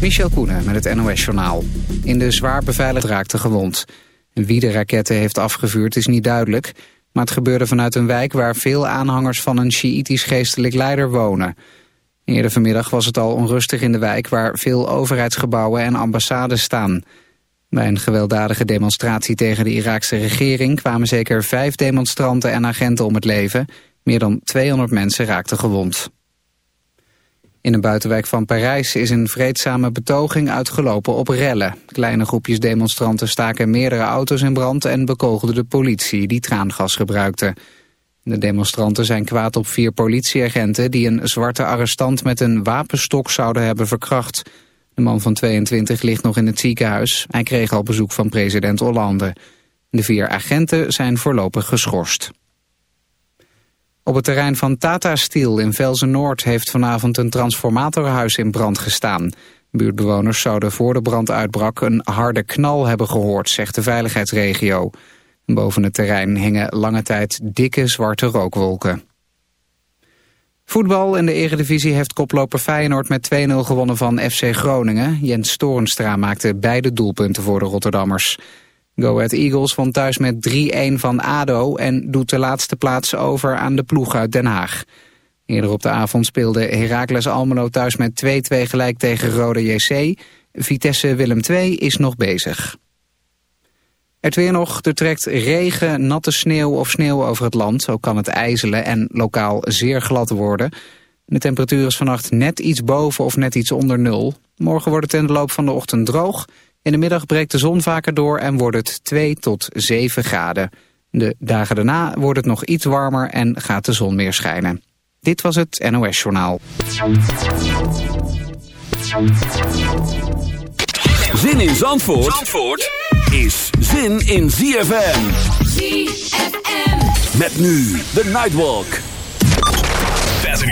Michel Koenen met het NOS-journaal. In de zwaar beveiligd raakte gewond. Wie de raketten heeft afgevuurd is niet duidelijk... maar het gebeurde vanuit een wijk waar veel aanhangers van een Sjiïtisch geestelijk leider wonen. Eerder vanmiddag was het al onrustig in de wijk... waar veel overheidsgebouwen en ambassades staan. Bij een gewelddadige demonstratie tegen de Iraakse regering... kwamen zeker vijf demonstranten en agenten om het leven. Meer dan 200 mensen raakten gewond. In een buitenwijk van Parijs is een vreedzame betoging uitgelopen op rellen. Kleine groepjes demonstranten staken meerdere auto's in brand en bekogelden de politie die traangas gebruikte. De demonstranten zijn kwaad op vier politieagenten die een zwarte arrestant met een wapenstok zouden hebben verkracht. De man van 22 ligt nog in het ziekenhuis. Hij kreeg al bezoek van president Hollande. De vier agenten zijn voorlopig geschorst. Op het terrein van Tata Steel in Velzen-Noord heeft vanavond een transformatorhuis in brand gestaan. Buurtbewoners zouden voor de brand uitbrak een harde knal hebben gehoord, zegt de veiligheidsregio. Boven het terrein hingen lange tijd dikke zwarte rookwolken. Voetbal in de eredivisie heeft koploper Feyenoord met 2-0 gewonnen van FC Groningen. Jens Storenstra maakte beide doelpunten voor de Rotterdammers. Go Ahead Eagles won thuis met 3-1 van ADO en doet de laatste plaats over aan de ploeg uit Den Haag. Eerder op de avond speelde Heracles Almelo thuis met 2-2 gelijk tegen Rode JC. Vitesse Willem II is nog bezig. Het weer nog, er trekt regen, natte sneeuw of sneeuw over het land. Zo kan het ijzelen en lokaal zeer glad worden. De temperatuur is vannacht net iets boven of net iets onder nul. Morgen wordt het in de loop van de ochtend droog in de middag breekt de zon vaker door en wordt het 2 tot 7 graden. De dagen daarna wordt het nog iets warmer en gaat de zon meer schijnen. Dit was het NOS Journaal. Zin in Zandvoort, Zandvoort is zin in ZFM. ZFM. Met nu de Nightwalk.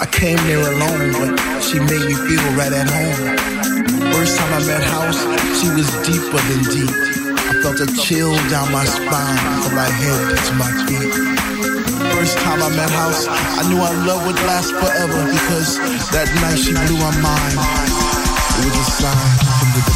I came there alone, but she made me feel right at home. First time I met House, she was deeper than deep. I felt a chill down my spine from my head to my feet. First time I met House, I knew our love would last forever because that night she blew my mind. It was a sign from the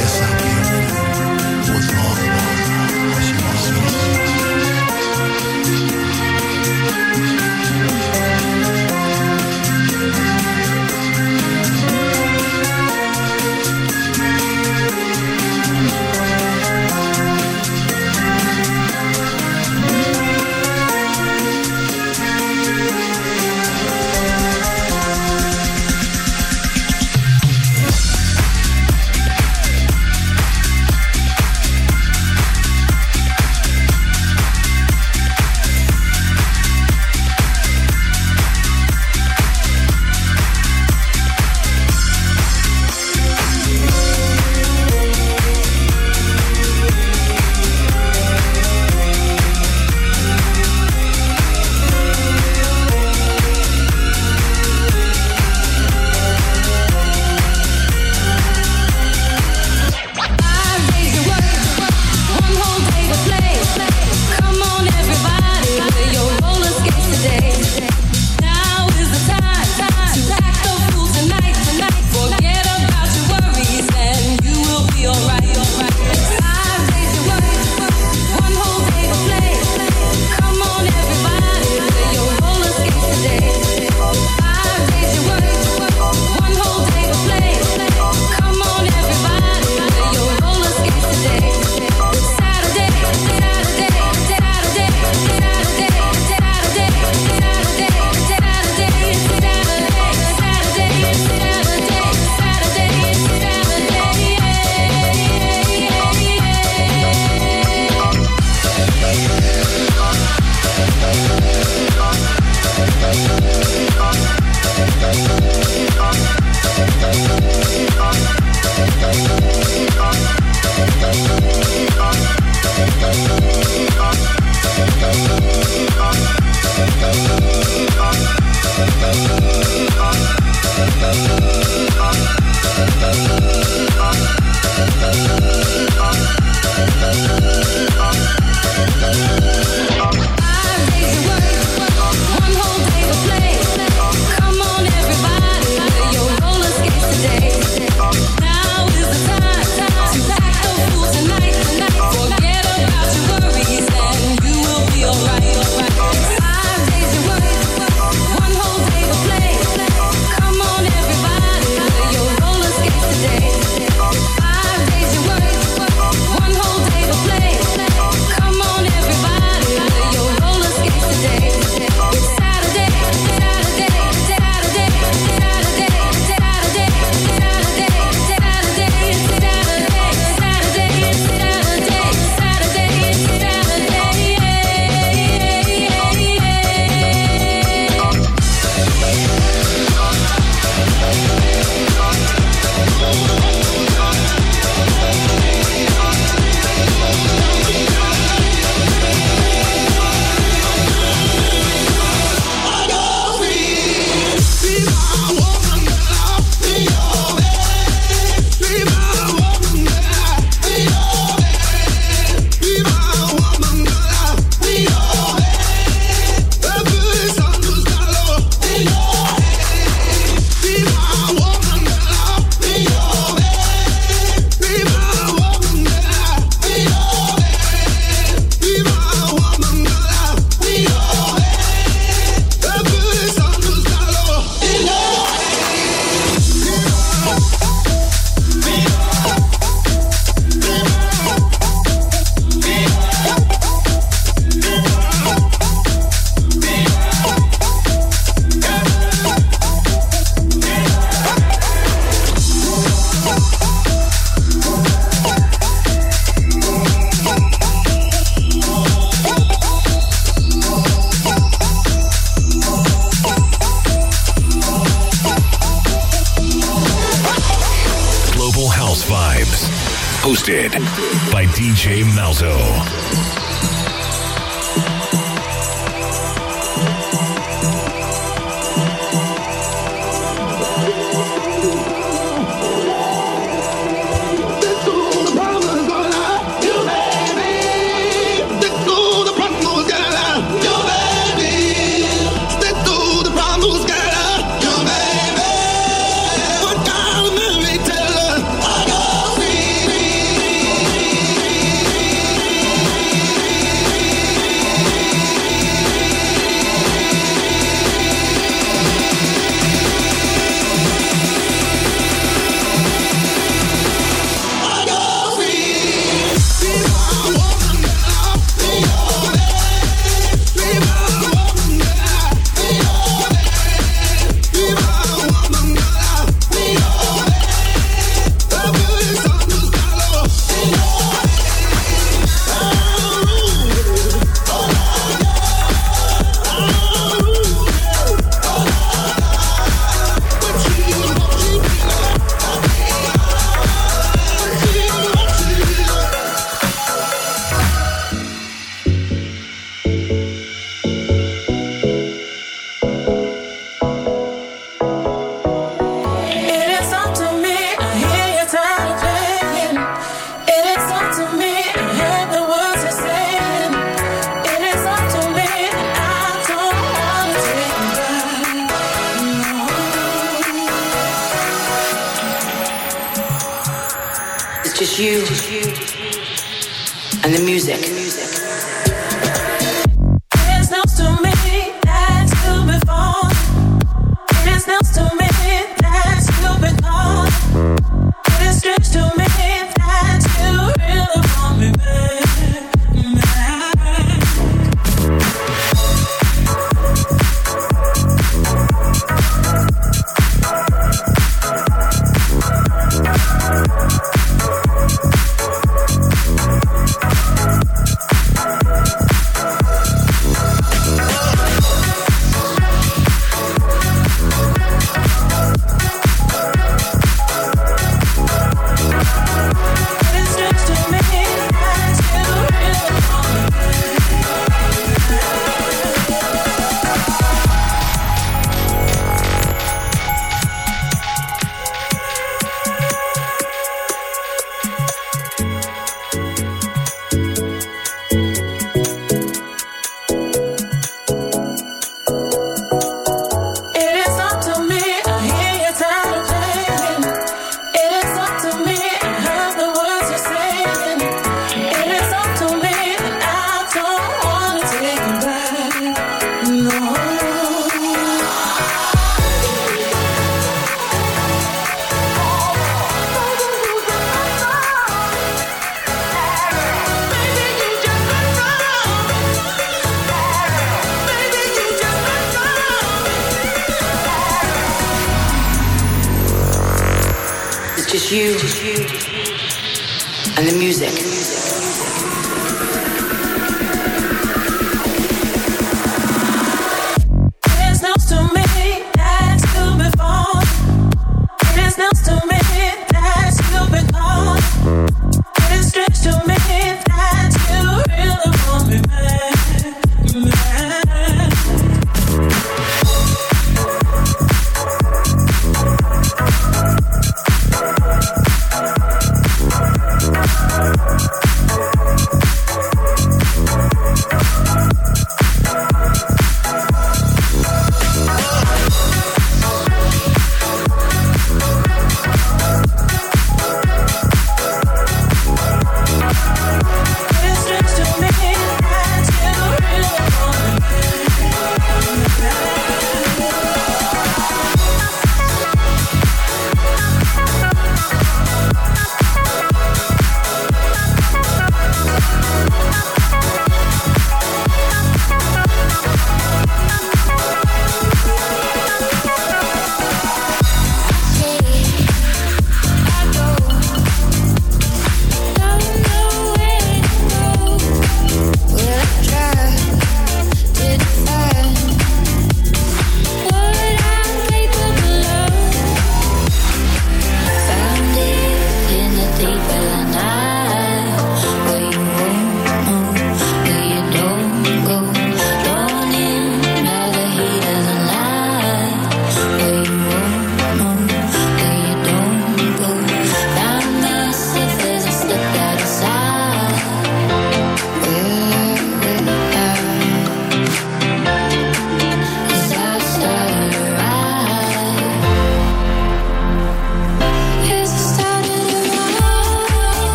I guess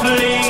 Is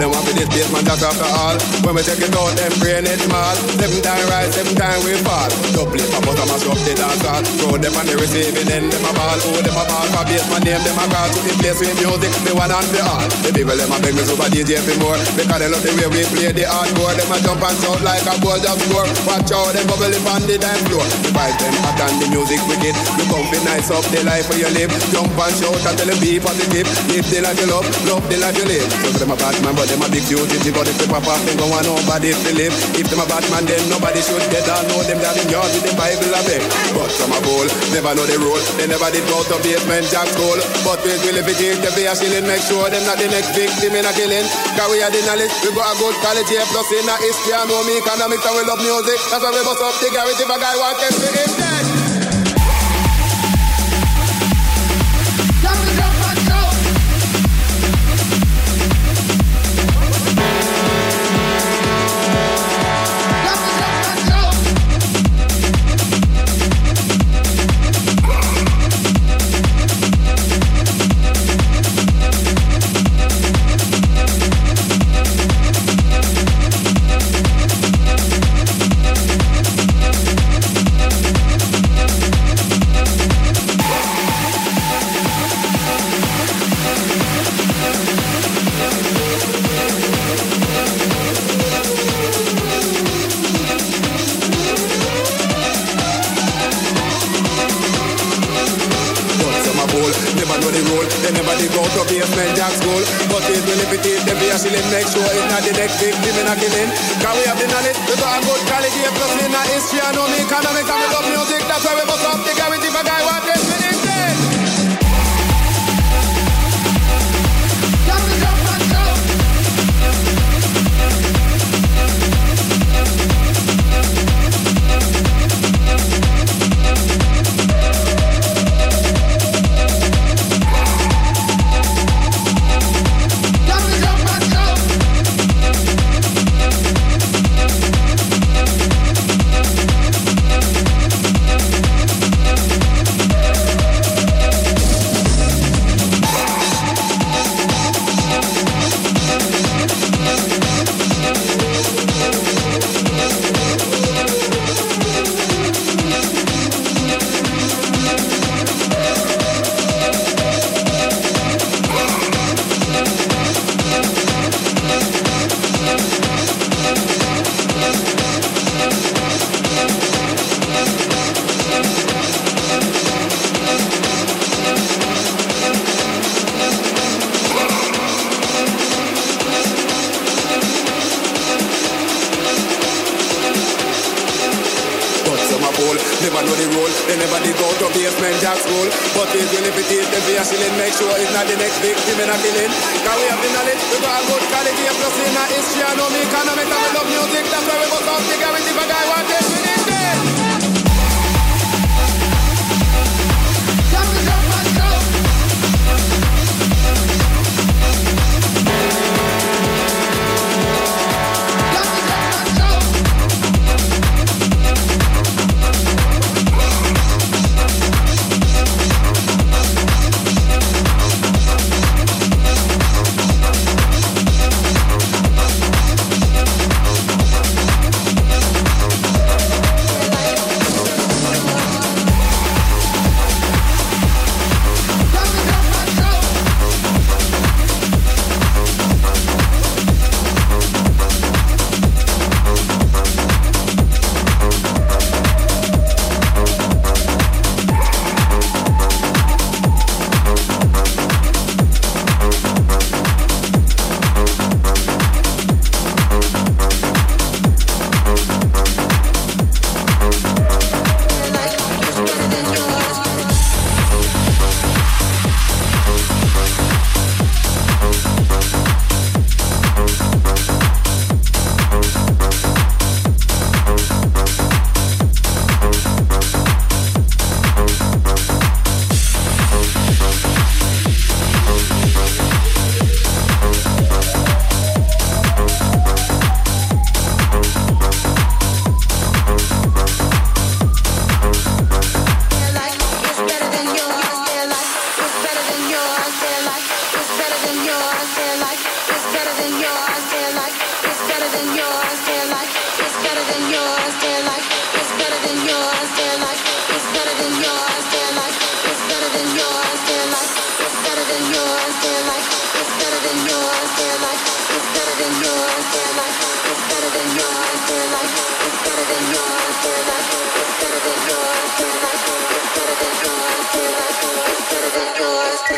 up the mall. Every time, right? Every time, we fall. Double it, I'm gonna drop the dance hall. Throw them on the receiving end, them a ball. Oh, them a ball for basement name, them a call to the place with music, the one and the all. The people, them a beg me super DJ for more. Because they love the way we play the hardcore. Them a jump and shout like a ball just score. Watch out, them bubble up on the dance floor. The vibe, them hot and the music wicked. The comfy nice up the life where you live. Jump and shout and tell them be positive. Live the life you love, love the life you live. So them a bad man, but them a big duty. But if they pop off, they go on nobody to live. If them a bad man, then nobody should get down. Know them down in yard with the Bible a beg. But some a bowl, never know the rule. They never did go to Basement Jaxx school. But we will if it is the a shilling, make sure them not the next victim in a killing. Cause we are the knowledge, we got a good college here, plus in a history, I know me economics and we love music. That's why we bust up the garage if a guy wants to be. never know the rule. They never dig out the Basement Jaxx school. But they will if it is, they be a shilling. Make sure it's not the next thing, women are killing. Can we have the knowledge? We got a good quality, plus in our history, I know me economics, and we love music. That's why we must up the guarantee for guy what they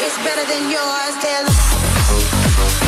It's better than yours, Taylor.